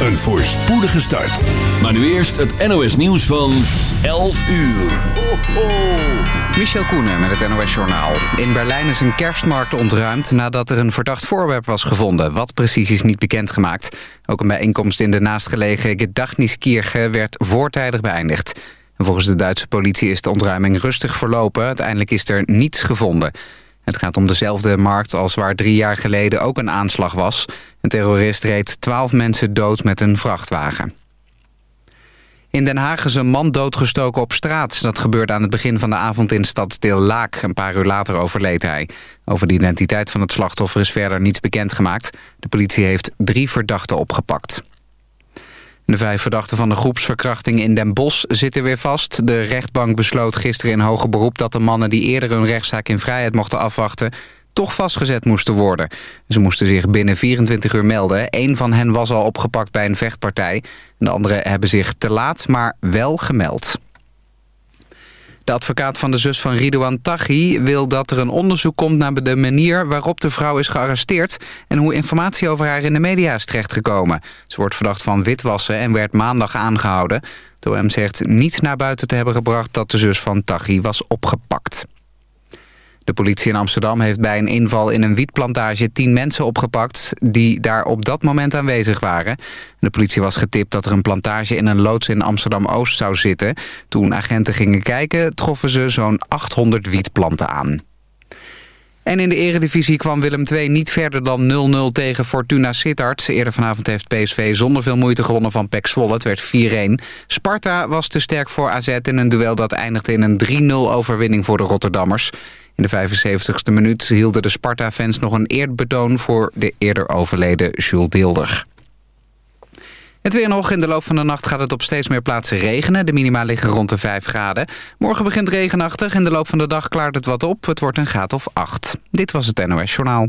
een voorspoedige start. Maar nu eerst het NOS nieuws van 11 uur. Ho, ho. Michel Koenen met het NOS-journaal. In Berlijn is een kerstmarkt ontruimd nadat er een verdacht voorwerp was gevonden. Wat precies is niet bekendgemaakt. Ook een bijeenkomst in de naastgelegen Gedachniskirche werd voortijdig beëindigd. volgens de Duitse politie is de ontruiming rustig verlopen. Uiteindelijk is er niets gevonden. Het gaat om dezelfde markt als waar drie jaar geleden ook een aanslag was. Een terrorist reed twaalf mensen dood met een vrachtwagen. In Den Haag is een man doodgestoken op straat. Dat gebeurde aan het begin van de avond in stadsdeel Laak. Een paar uur later overleed hij. Over de identiteit van het slachtoffer is verder niets bekendgemaakt. De politie heeft drie verdachten opgepakt. De vijf verdachten van de groepsverkrachting in Den Bosch zitten weer vast. De rechtbank besloot gisteren in hoger beroep dat de mannen die eerder hun rechtszaak in vrijheid mochten afwachten toch vastgezet moesten worden. Ze moesten zich binnen 24 uur melden. Eén van hen was al opgepakt bij een vechtpartij. De anderen hebben zich te laat, maar wel gemeld. De advocaat van de zus van Ridouan Taghi wil dat er een onderzoek komt naar de manier waarop de vrouw is gearresteerd en hoe informatie over haar in de media is terechtgekomen. Ze wordt verdacht van witwassen en werd maandag aangehouden. De OM zegt niet naar buiten te hebben gebracht dat de zus van Taghi was opgepakt. De politie in Amsterdam heeft bij een inval in een wietplantage tien mensen opgepakt die daar op dat moment aanwezig waren. De politie was getipt dat er een plantage in een loods in Amsterdam-Oost zou zitten. Toen agenten gingen kijken troffen ze zo'n 800 wietplanten aan. En in de eredivisie kwam Willem II niet verder dan 0-0 tegen Fortuna Sittard. Eerder vanavond heeft PSV zonder veel moeite gewonnen van PEC Zwolle. Het werd 4-1. Sparta was te sterk voor AZ in een duel dat eindigde in een 3-0 overwinning voor de Rotterdammers. In de 75ste minuut hielden de Sparta-fans nog een eerbetoon voor de eerder overleden Jules Deelder. Het weer nog. In de loop van de nacht gaat het op steeds meer plaatsen regenen. De minima liggen rond de 5 graden. Morgen begint regenachtig. In de loop van de dag klaart het wat op. Het wordt een graad of 8. Dit was het NOS Journaal.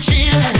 Cheated.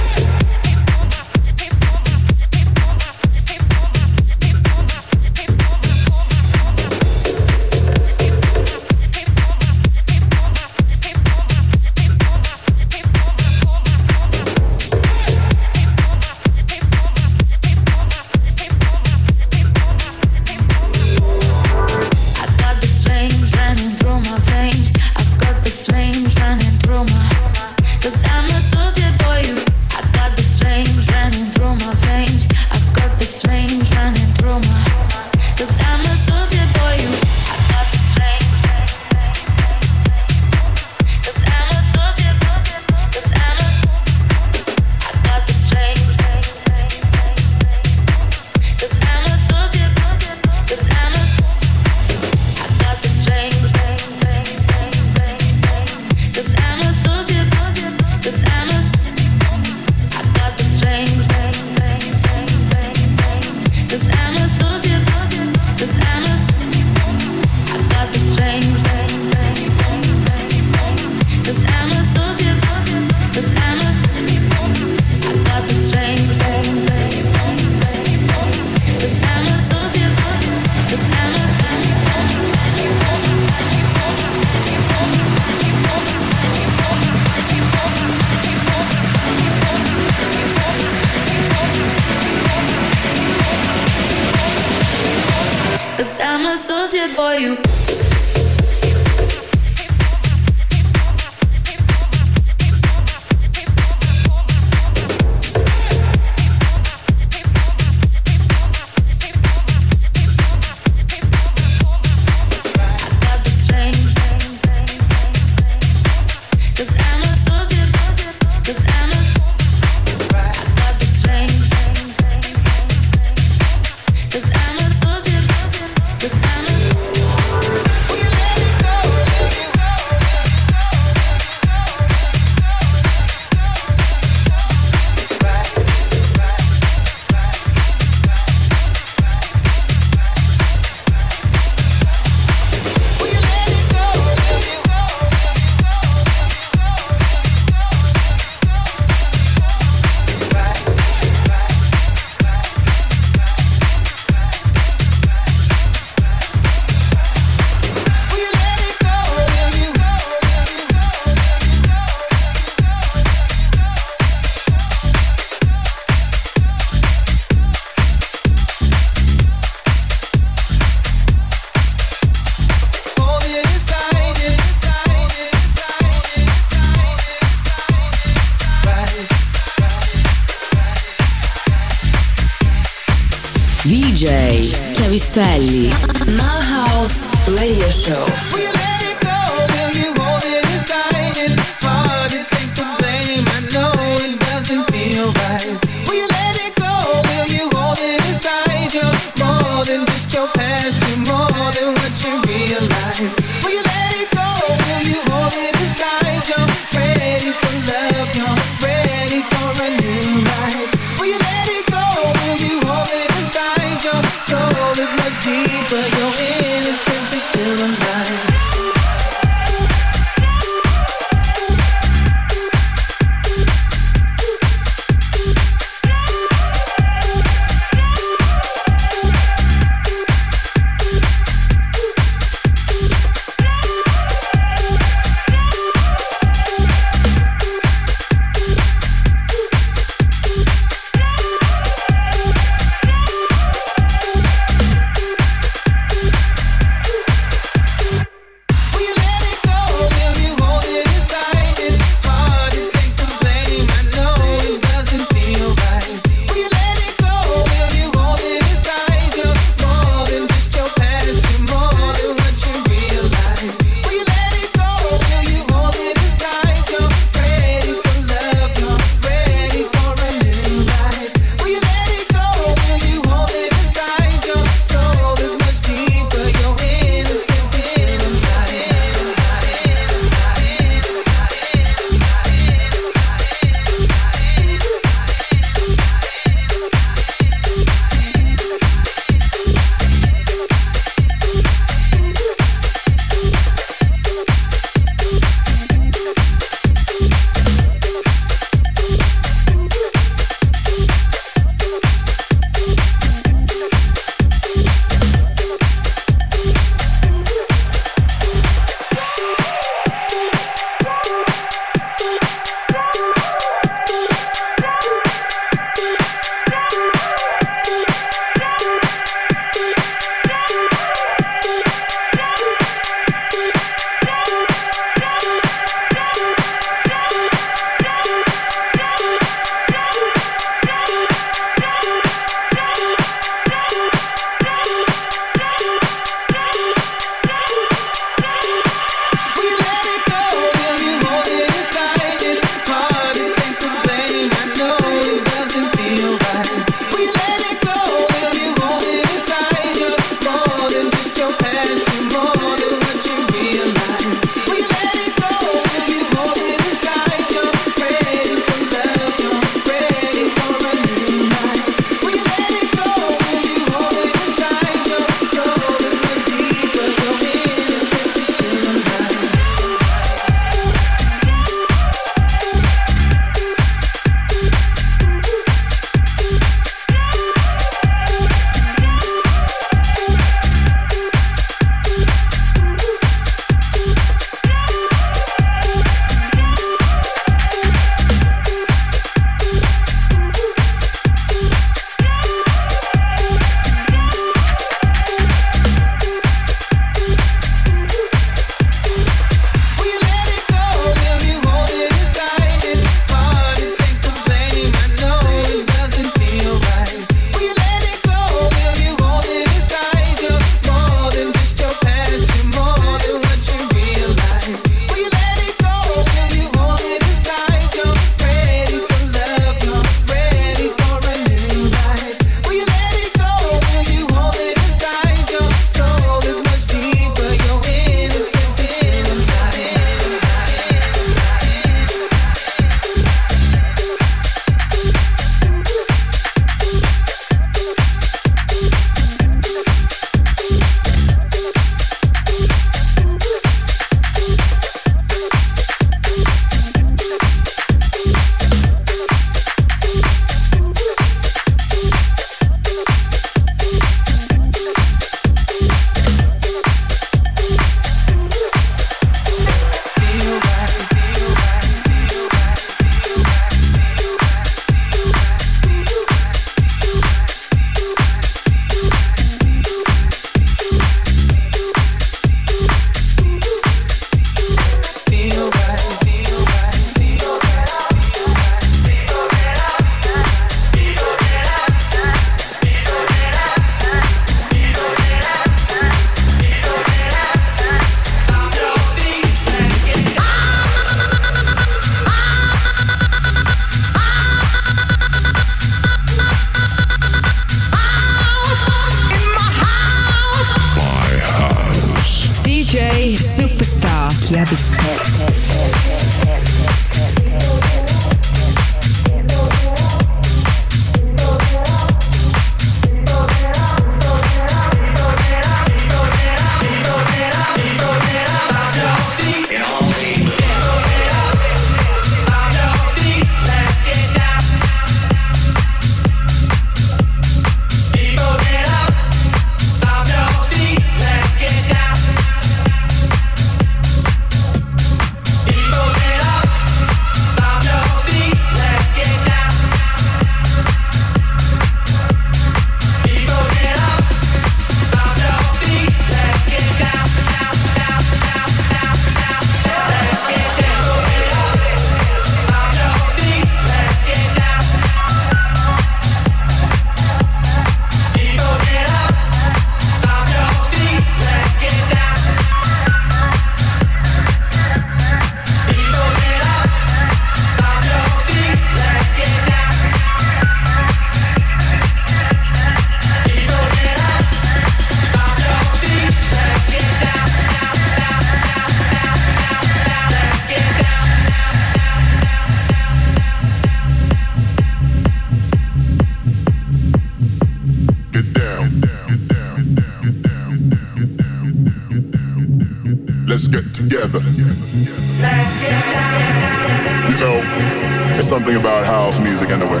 Something about house music anyway.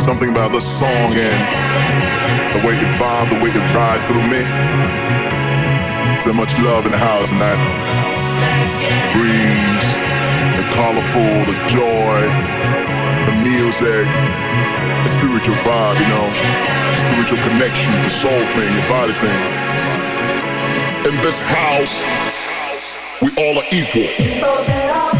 Something about the song and the way it vibe, the way it ride through me. So much love in the house and that breeze, the colorful, the joy, the music, the spiritual vibe, you know, spiritual connection, the soul thing, the body thing. In this house, we all are equal.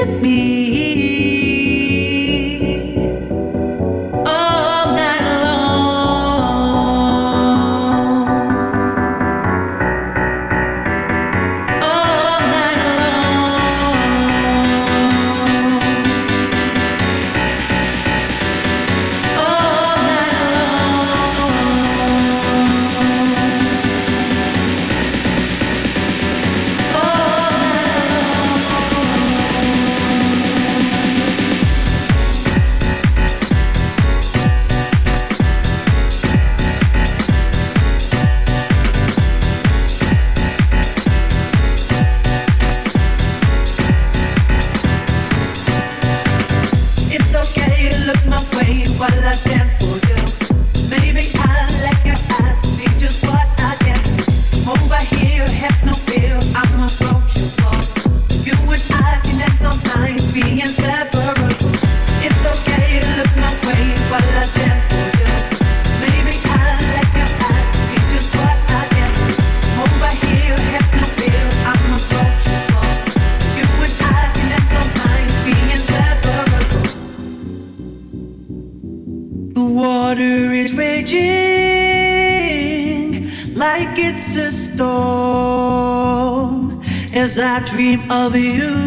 With me. Dream of you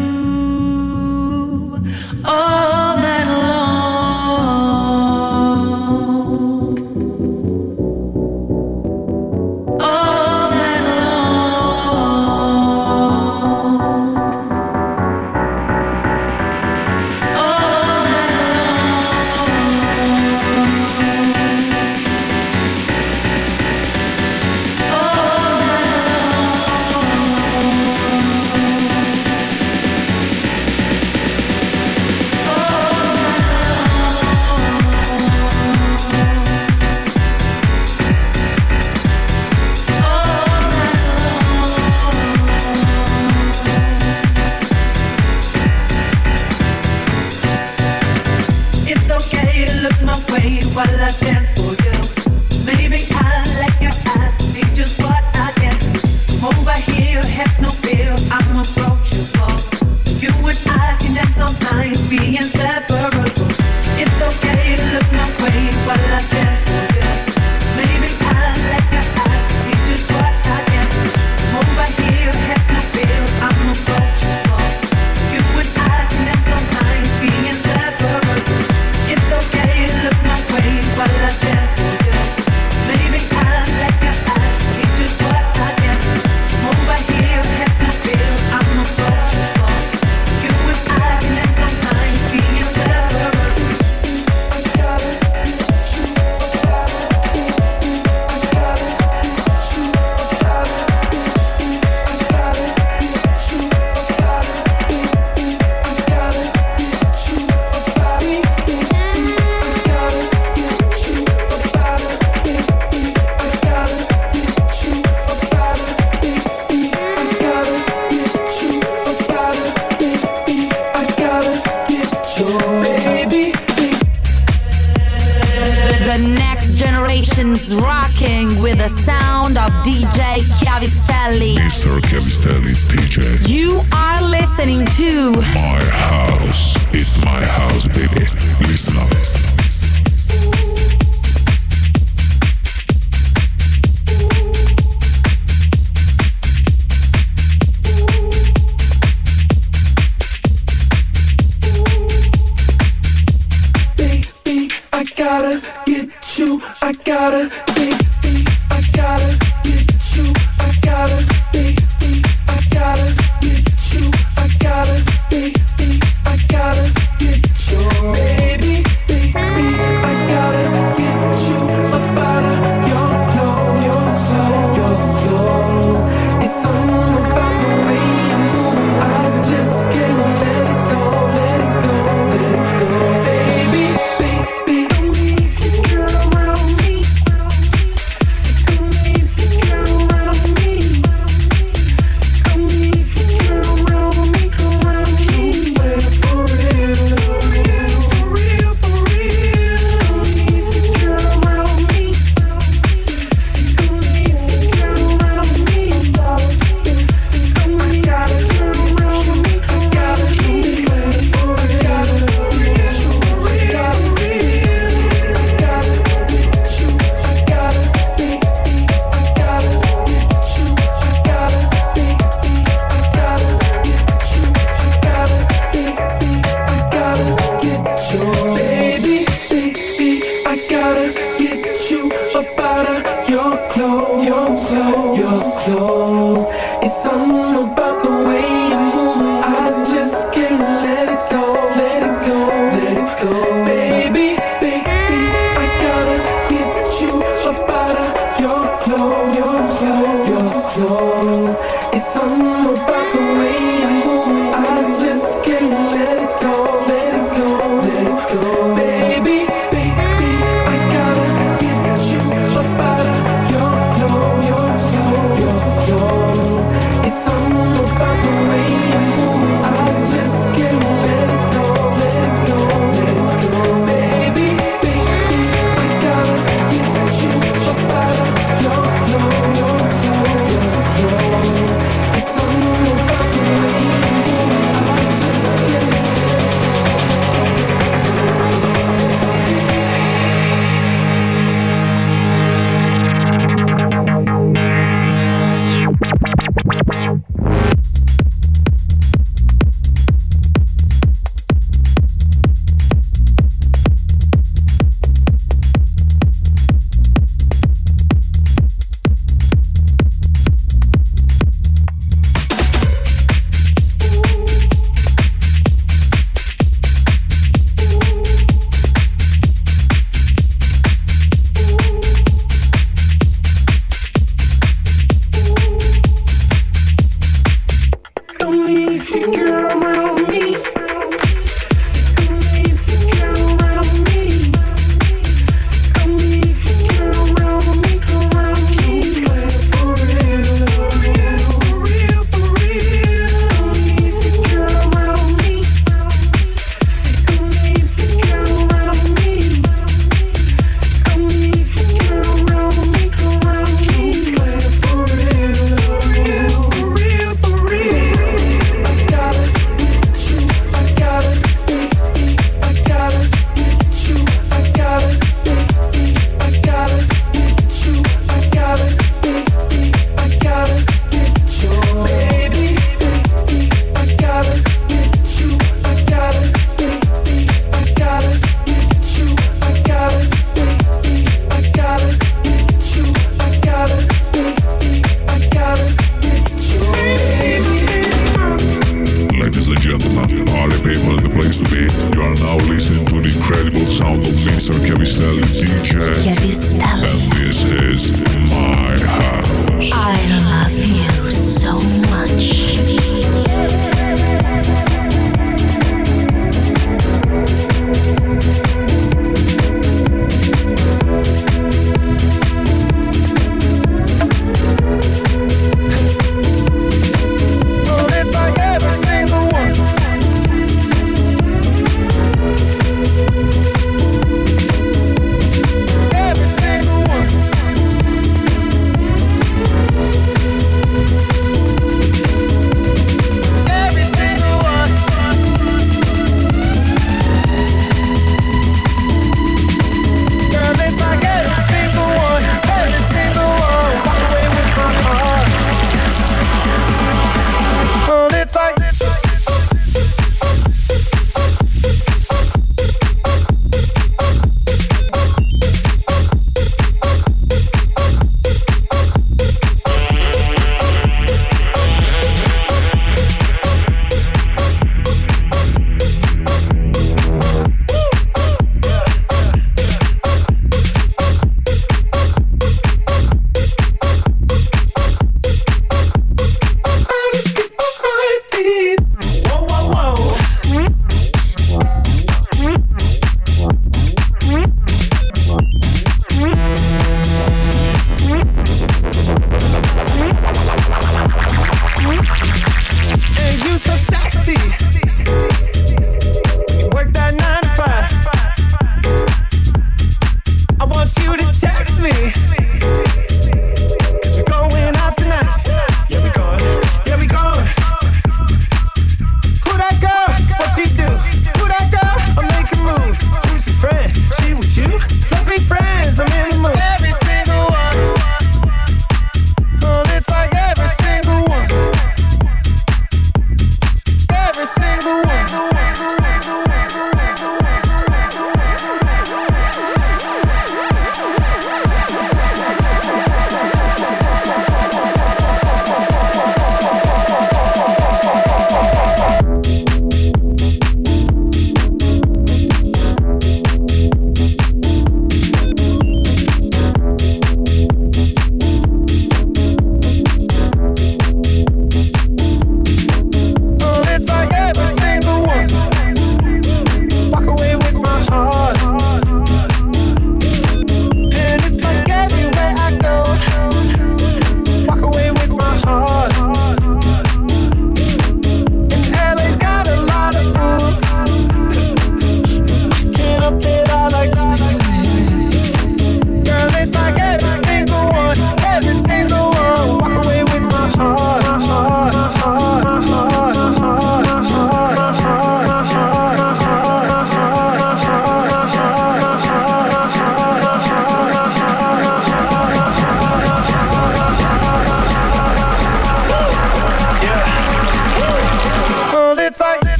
you.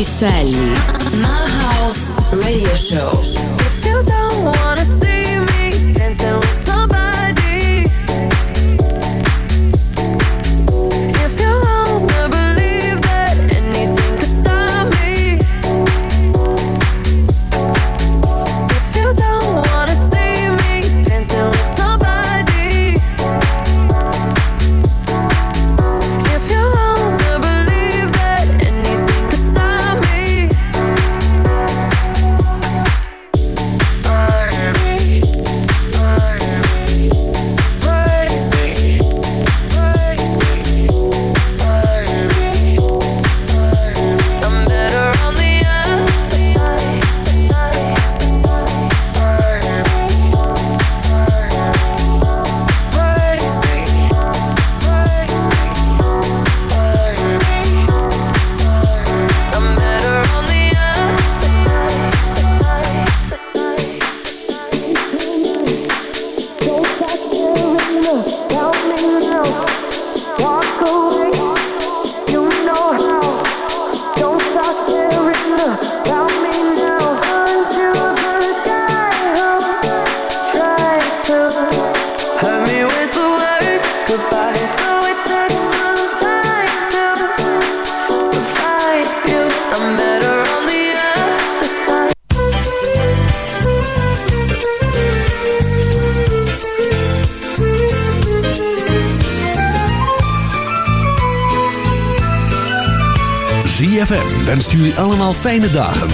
Chiavistelli. My House Radio Show. Fijne dagen.